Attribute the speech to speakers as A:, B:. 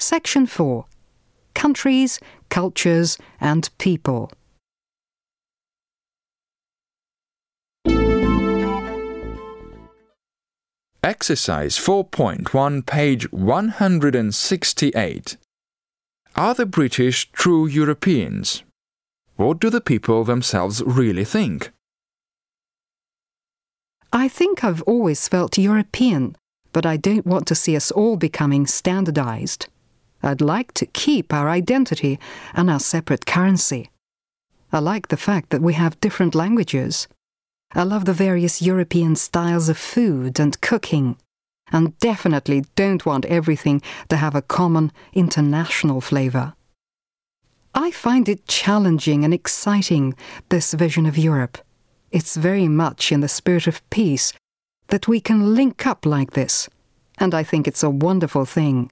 A: Section 4 Countries, Cultures and People.
B: Exercise 4.1, page 168. Are the British true Europeans? What do the people themselves really think?
A: I think I've always felt European, but I don't want to see us all becoming standardized. I'd like to keep our identity and our separate currency. I like the fact that we have different languages. I love the various European styles of food and cooking, and definitely don't want everything to have a common international flavour. I find it challenging and exciting, this vision of Europe. It's very much in the spirit of peace that we can link up like this, and I think it's a wonderful thing.